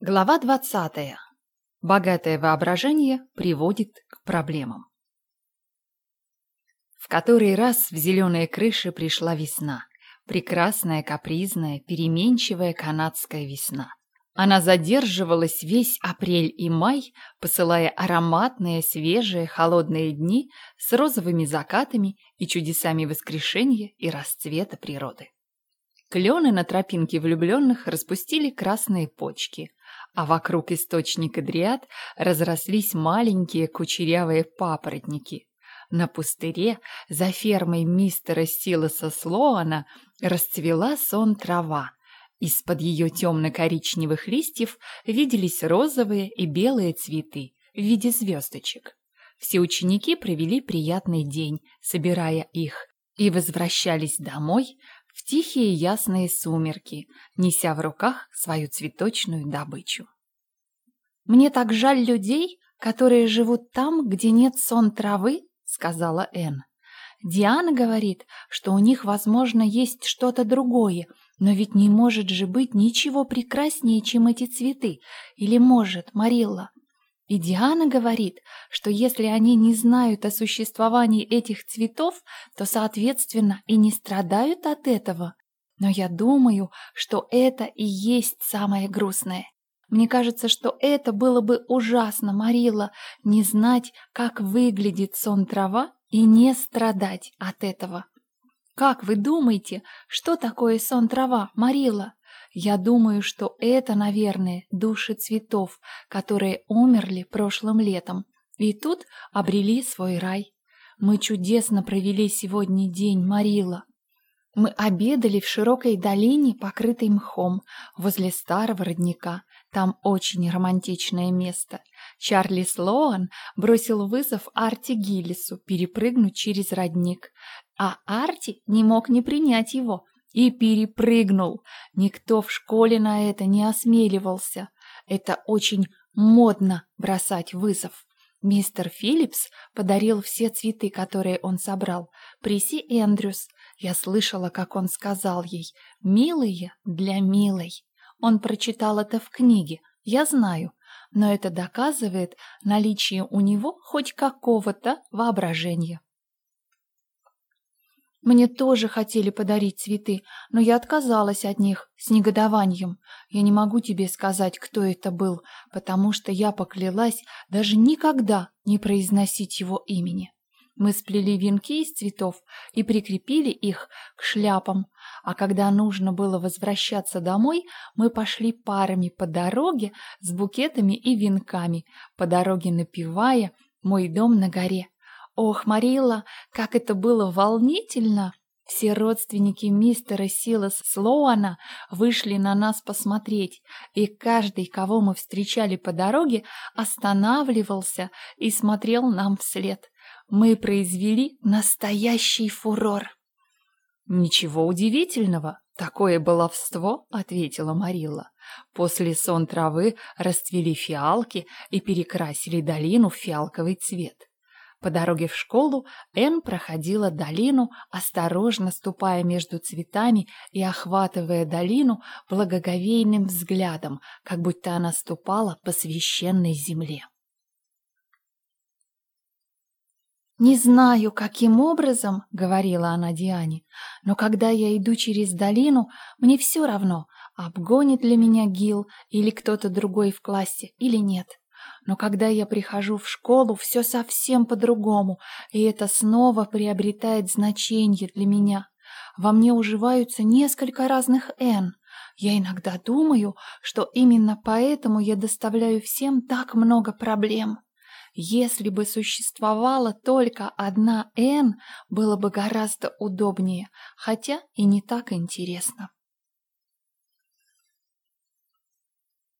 Глава 20. Богатое воображение приводит к проблемам. В который раз в зеленые крыши пришла весна. Прекрасная, капризная, переменчивая канадская весна. Она задерживалась весь апрель и май, посылая ароматные, свежие, холодные дни с розовыми закатами и чудесами воскрешения и расцвета природы. Клены на тропинке влюбленных распустили красные почки, а вокруг источника дриад разрослись маленькие кучерявые папоротники. На пустыре за фермой мистера Силоса Слоана расцвела сон трава. Из-под ее темно-коричневых листьев виделись розовые и белые цветы в виде звездочек. Все ученики провели приятный день, собирая их, и возвращались домой, в тихие ясные сумерки, неся в руках свою цветочную добычу. «Мне так жаль людей, которые живут там, где нет сон травы», — сказала Энн. «Диана говорит, что у них, возможно, есть что-то другое, но ведь не может же быть ничего прекраснее, чем эти цветы. Или может, Марилла?» И Диана говорит, что если они не знают о существовании этих цветов, то, соответственно, и не страдают от этого. Но я думаю, что это и есть самое грустное. Мне кажется, что это было бы ужасно, Марила, не знать, как выглядит сон трава и не страдать от этого. Как вы думаете, что такое сон трава, Марила? Я думаю, что это, наверное, души цветов, которые умерли прошлым летом и тут обрели свой рай. Мы чудесно провели сегодня день, Марила. Мы обедали в широкой долине, покрытой мхом, возле старого родника. Там очень романтичное место. Чарли Слоан бросил вызов Арти Гиллису перепрыгнуть через родник, а Арти не мог не принять его — и перепрыгнул. Никто в школе на это не осмеливался. Это очень модно бросать вызов. Мистер Филлипс подарил все цветы, которые он собрал. Приси Эндрюс. Я слышала, как он сказал ей «милые для милой». Он прочитал это в книге, я знаю, но это доказывает наличие у него хоть какого-то воображения. Мне тоже хотели подарить цветы, но я отказалась от них с негодованием. Я не могу тебе сказать, кто это был, потому что я поклялась даже никогда не произносить его имени. Мы сплели венки из цветов и прикрепили их к шляпам, а когда нужно было возвращаться домой, мы пошли парами по дороге с букетами и венками, по дороге напевая «Мой дом на горе». Ох, Марилла, как это было волнительно! Все родственники мистера Силас Слоуана вышли на нас посмотреть, и каждый, кого мы встречали по дороге, останавливался и смотрел нам вслед. Мы произвели настоящий фурор. «Ничего удивительного, такое баловство», — ответила Марилла. После сон травы расцвели фиалки и перекрасили долину в фиалковый цвет. По дороге в школу Энн проходила долину, осторожно ступая между цветами и охватывая долину благоговейным взглядом, как будто она ступала по священной земле. «Не знаю, каким образом, — говорила она Диане, — но когда я иду через долину, мне все равно, обгонит ли меня Гил или кто-то другой в классе или нет. Но когда я прихожу в школу, все совсем по-другому, и это снова приобретает значение для меня. Во мне уживаются несколько разных «Н». Я иногда думаю, что именно поэтому я доставляю всем так много проблем. Если бы существовала только одна «Н», было бы гораздо удобнее, хотя и не так интересно.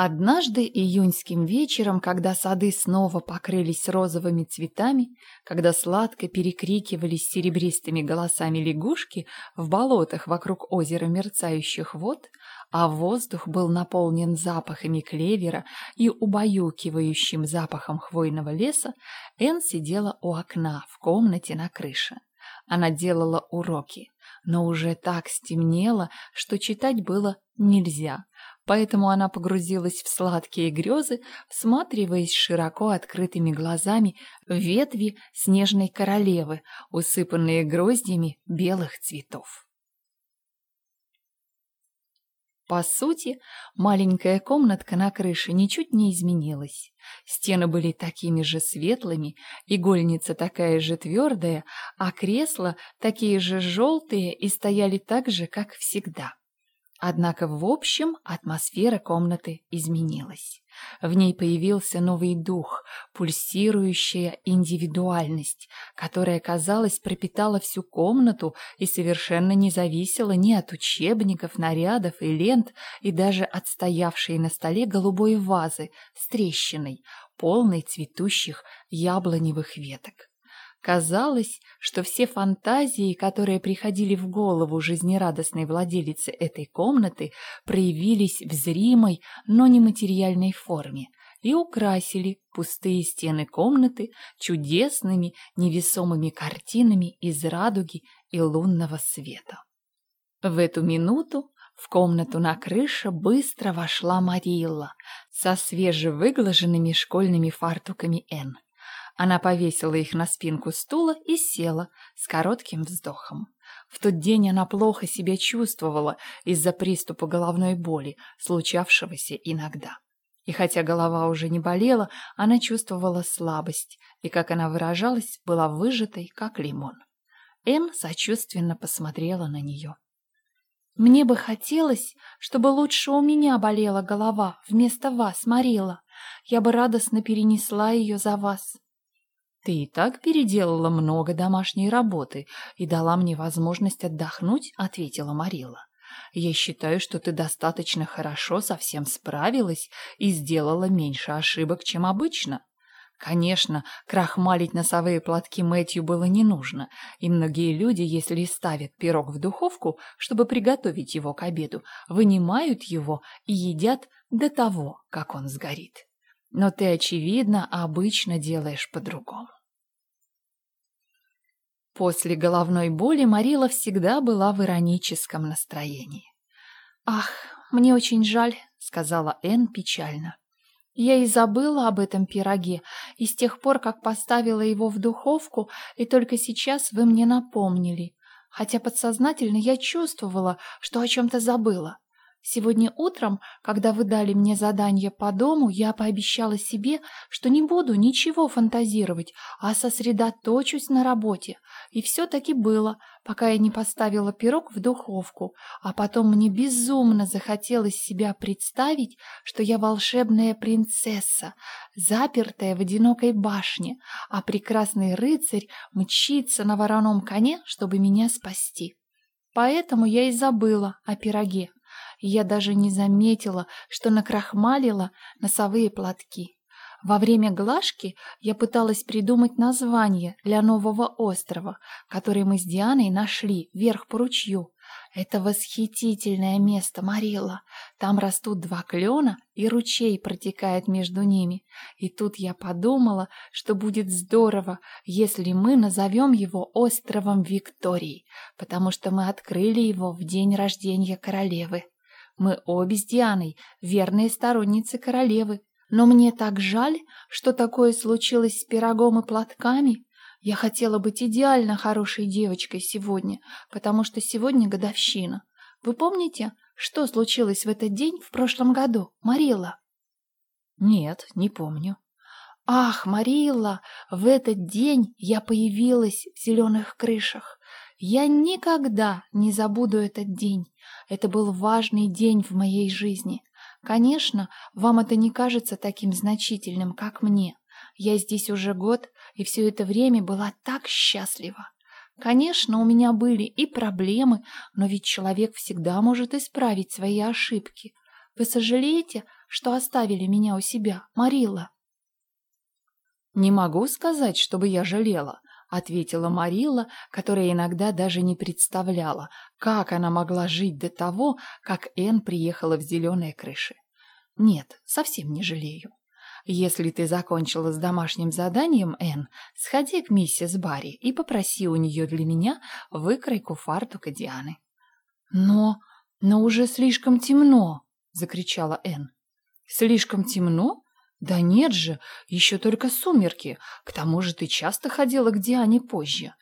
Однажды июньским вечером, когда сады снова покрылись розовыми цветами, когда сладко перекрикивались серебристыми голосами лягушки в болотах вокруг озера мерцающих вод, а воздух был наполнен запахами клевера и убаюкивающим запахом хвойного леса, Энн сидела у окна в комнате на крыше. Она делала уроки, но уже так стемнело, что читать было нельзя, поэтому она погрузилась в сладкие грезы, всматриваясь широко открытыми глазами в ветви снежной королевы, усыпанные гроздьями белых цветов. По сути, маленькая комнатка на крыше ничуть не изменилась. Стены были такими же светлыми, игольница такая же твердая, а кресла такие же желтые и стояли так же, как всегда. Однако в общем атмосфера комнаты изменилась. В ней появился новый дух, пульсирующая индивидуальность, которая, казалось, пропитала всю комнату и совершенно не зависела ни от учебников, нарядов и лент, и даже от стоявшей на столе голубой вазы с трещиной, полной цветущих яблоневых веток. Казалось, что все фантазии, которые приходили в голову жизнерадостной владелице этой комнаты, проявились в зримой, но нематериальной форме и украсили пустые стены комнаты чудесными невесомыми картинами из радуги и лунного света. В эту минуту в комнату на крыше быстро вошла Марилла со свежевыглаженными школьными фартуками Энн. Она повесила их на спинку стула и села с коротким вздохом. В тот день она плохо себя чувствовала из-за приступа головной боли, случавшегося иногда. И хотя голова уже не болела, она чувствовала слабость, и, как она выражалась, была выжатой, как лимон. Энн сочувственно посмотрела на нее. «Мне бы хотелось, чтобы лучше у меня болела голова вместо вас, Марила. Я бы радостно перенесла ее за вас. Ты и так переделала много домашней работы и дала мне возможность отдохнуть, ответила Марила. Я считаю, что ты достаточно хорошо со всем справилась и сделала меньше ошибок, чем обычно. Конечно, крахмалить носовые платки Мэтью было не нужно, и многие люди, если ставят пирог в духовку, чтобы приготовить его к обеду, вынимают его и едят до того, как он сгорит. Но ты, очевидно, обычно делаешь по-другому. После головной боли Марила всегда была в ироническом настроении. «Ах, мне очень жаль», — сказала Энн печально. «Я и забыла об этом пироге, и с тех пор, как поставила его в духовку, и только сейчас вы мне напомнили. Хотя подсознательно я чувствовала, что о чем-то забыла. Сегодня утром, когда вы дали мне задание по дому, я пообещала себе, что не буду ничего фантазировать, а сосредоточусь на работе. И все-таки было, пока я не поставила пирог в духовку, а потом мне безумно захотелось себя представить, что я волшебная принцесса, запертая в одинокой башне, а прекрасный рыцарь мчится на вороном коне, чтобы меня спасти. Поэтому я и забыла о пироге я даже не заметила, что накрахмалила носовые платки. Во время глажки я пыталась придумать название для нового острова, который мы с Дианой нашли вверх по ручью. Это восхитительное место, Марила. Там растут два клена, и ручей протекает между ними. И тут я подумала, что будет здорово, если мы назовем его островом Виктории, потому что мы открыли его в день рождения королевы. Мы обе с Дианой верные сторонницы королевы. Но мне так жаль, что такое случилось с пирогом и платками. Я хотела быть идеально хорошей девочкой сегодня, потому что сегодня годовщина. Вы помните, что случилось в этот день в прошлом году, Марилла? Нет, не помню. Ах, Марилла, в этот день я появилась в зеленых крышах. Я никогда не забуду этот день. Это был важный день в моей жизни. Конечно, вам это не кажется таким значительным, как мне. Я здесь уже год, и все это время была так счастлива. Конечно, у меня были и проблемы, но ведь человек всегда может исправить свои ошибки. Вы сожалеете, что оставили меня у себя, Марилла? Не могу сказать, чтобы я жалела. — ответила Марила, которая иногда даже не представляла, как она могла жить до того, как Энн приехала в зеленые крыши. «Нет, совсем не жалею. Если ты закончила с домашним заданием, Энн, сходи к миссис Барри и попроси у нее для меня выкройку фартука Дианы. Но, но уже слишком темно, закричала Энн. Слишком темно? Да нет же, еще только сумерки. К тому же ты часто ходила к Диане позже.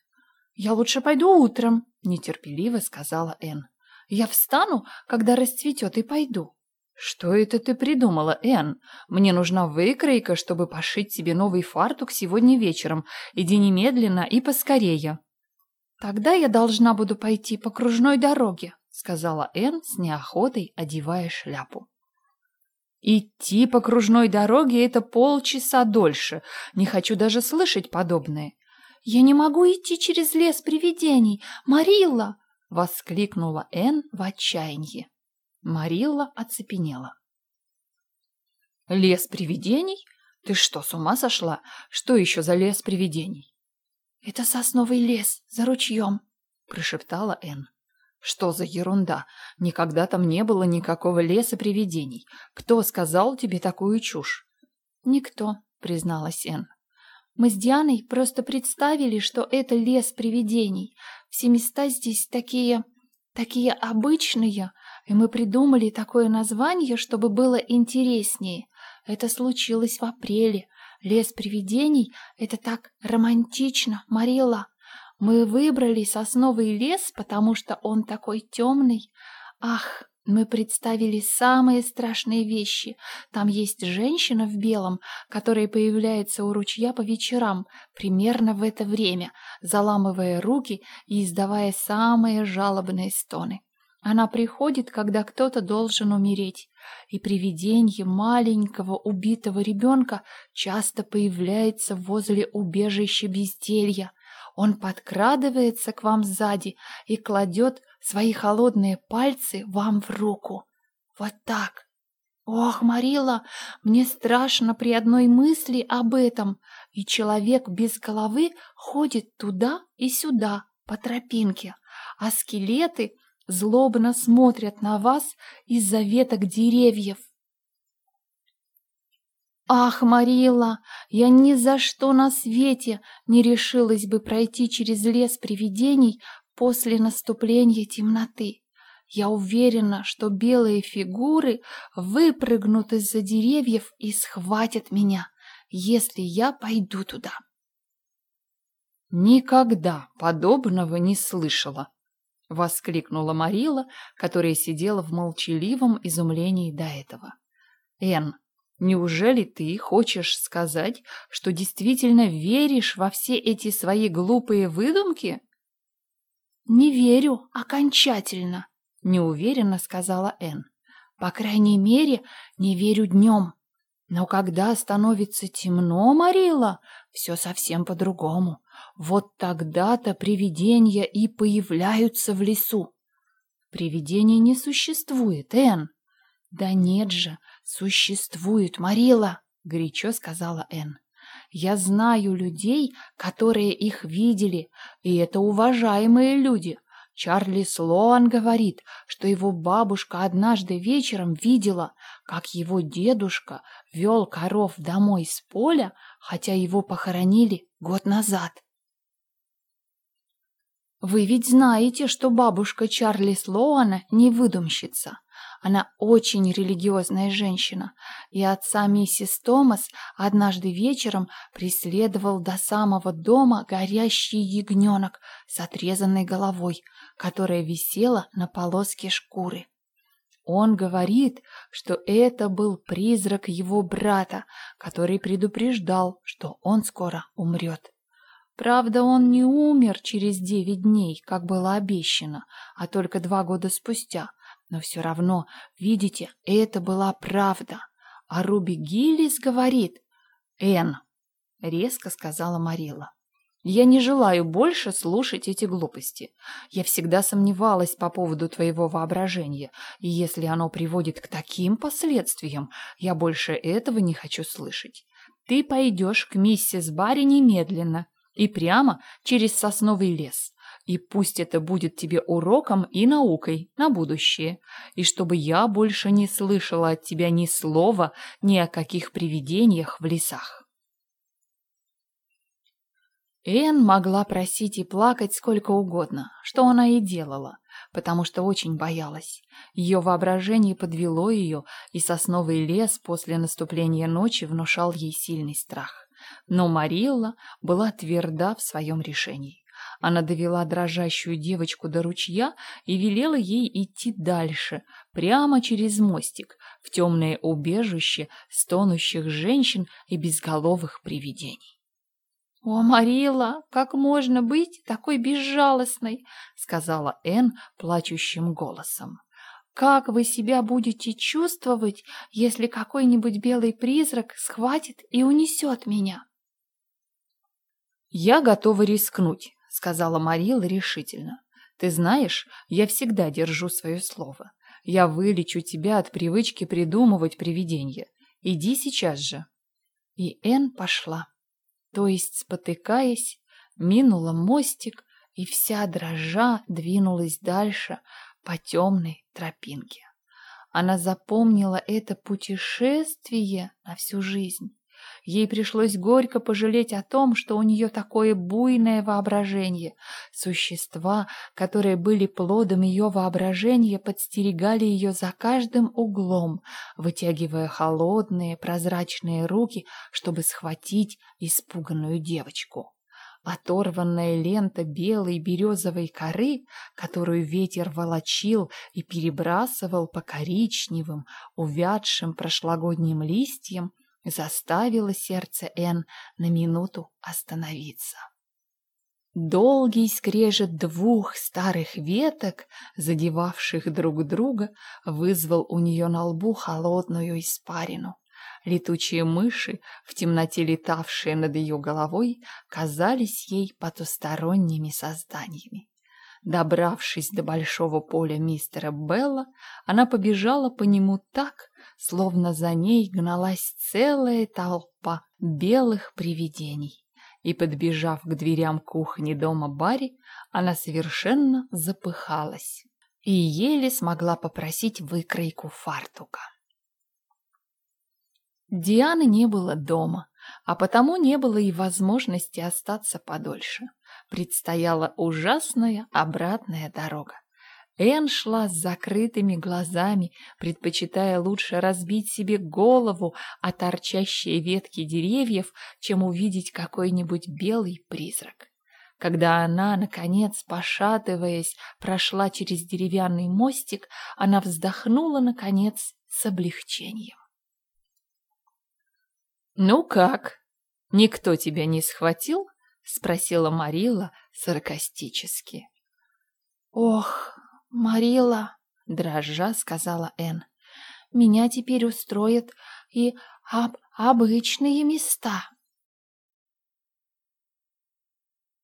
Я лучше пойду утром, нетерпеливо сказала Энн. Я встану, когда расцветет, и пойду. «Что это ты придумала, Энн? Мне нужна выкройка, чтобы пошить себе новый фартук сегодня вечером. Иди немедленно и поскорее». «Тогда я должна буду пойти по кружной дороге», — сказала Энн с неохотой, одевая шляпу. «Идти по кружной дороге — это полчаса дольше. Не хочу даже слышать подобное». «Я не могу идти через лес привидений! Марилла!» — воскликнула Энн в отчаянии. Марилла оцепенела. «Лес привидений? Ты что, с ума сошла? Что еще за лес привидений?» «Это сосновый лес за ручьем», — прошептала Энн. «Что за ерунда? Никогда там не было никакого леса привидений. Кто сказал тебе такую чушь?» «Никто», — призналась Энн. «Мы с Дианой просто представили, что это лес привидений. Все места здесь такие... такие обычные, и мы придумали такое название, чтобы было интереснее. Это случилось в апреле. Лес привидений — это так романтично, Марила. Мы выбрали сосновый лес, потому что он такой темный. Ах, мы представили самые страшные вещи. Там есть женщина в белом, которая появляется у ручья по вечерам, примерно в это время, заламывая руки и издавая самые жалобные стоны. Она приходит, когда кто-то должен умереть, и привидение маленького убитого ребенка часто появляется возле убежища безделья. Он подкрадывается к вам сзади и кладет свои холодные пальцы вам в руку. Вот так. Ох, Марила, мне страшно при одной мысли об этом, и человек без головы ходит туда и сюда по тропинке, а скелеты — злобно смотрят на вас из-за веток деревьев. Ах, Марила, я ни за что на свете не решилась бы пройти через лес привидений после наступления темноты. Я уверена, что белые фигуры выпрыгнут из-за деревьев и схватят меня, если я пойду туда. Никогда подобного не слышала, — воскликнула Марила, которая сидела в молчаливом изумлении до этого. «Энн, неужели ты хочешь сказать, что действительно веришь во все эти свои глупые выдумки?» «Не верю окончательно», — неуверенно сказала Энн. «По крайней мере, не верю днем. Но когда становится темно, Марила, все совсем по-другому. Вот тогда-то привидения и появляются в лесу. Привидений не существует, Энн. Да нет же, существует, Марила, горячо сказала Энн. Я знаю людей, которые их видели, и это уважаемые люди. Чарли Слоан говорит, что его бабушка однажды вечером видела, как его дедушка вел коров домой с поля, хотя его похоронили год назад. Вы ведь знаете, что бабушка Чарли Слоана не выдумщица. Она очень религиозная женщина, и отца миссис Томас однажды вечером преследовал до самого дома горящий ягненок с отрезанной головой, которая висела на полоске шкуры. Он говорит, что это был призрак его брата, который предупреждал, что он скоро умрет. Правда, он не умер через девять дней, как было обещано, а только два года спустя. Но все равно, видите, это была правда. А Руби Гиллис говорит... «Энн», — резко сказала Марила, — «я не желаю больше слушать эти глупости. Я всегда сомневалась по поводу твоего воображения, и если оно приводит к таким последствиям, я больше этого не хочу слышать. Ты пойдешь к миссис Барри немедленно» и прямо через сосновый лес. И пусть это будет тебе уроком и наукой на будущее, и чтобы я больше не слышала от тебя ни слова ни о каких привидениях в лесах. Эн могла просить и плакать сколько угодно, что она и делала, потому что очень боялась. Ее воображение подвело ее, и сосновый лес после наступления ночи внушал ей сильный страх. Но Марилла была тверда в своем решении. Она довела дрожащую девочку до ручья и велела ей идти дальше, прямо через мостик, в темное убежище стонущих женщин и безголовых привидений. «О, Марила, как можно быть такой безжалостной?» — сказала Энн плачущим голосом. «Как вы себя будете чувствовать, если какой-нибудь белый призрак схватит и унесет меня?» «Я готова рискнуть», — сказала Марила решительно. «Ты знаешь, я всегда держу свое слово. Я вылечу тебя от привычки придумывать привидения. Иди сейчас же». И Энн пошла то есть, спотыкаясь, минула мостик и вся дрожа двинулась дальше по темной тропинке. Она запомнила это путешествие на всю жизнь. Ей пришлось горько пожалеть о том, что у нее такое буйное воображение. Существа, которые были плодом ее воображения, подстерегали ее за каждым углом, вытягивая холодные прозрачные руки, чтобы схватить испуганную девочку. Оторванная лента белой березовой коры, которую ветер волочил и перебрасывал по коричневым, увядшим прошлогодним листьям, заставило сердце Н на минуту остановиться. Долгий скрежет двух старых веток, задевавших друг друга, вызвал у нее на лбу холодную испарину. Летучие мыши, в темноте летавшие над ее головой, казались ей потусторонними созданиями. Добравшись до большого поля мистера Белла, она побежала по нему так, словно за ней гналась целая толпа белых привидений. И, подбежав к дверям кухни дома Барри, она совершенно запыхалась и еле смогла попросить выкройку фартука. Дианы не было дома, а потому не было и возможности остаться подольше. Предстояла ужасная обратная дорога. Эн шла с закрытыми глазами, предпочитая лучше разбить себе голову о торчащие ветки деревьев, чем увидеть какой-нибудь белый призрак. Когда она, наконец, пошатываясь, прошла через деревянный мостик, она вздохнула, наконец, с облегчением. «Ну как? Никто тебя не схватил?» — спросила Марила саркастически. «Ох, Марила, дрожа сказала Энн, меня теперь устроят и об обычные места.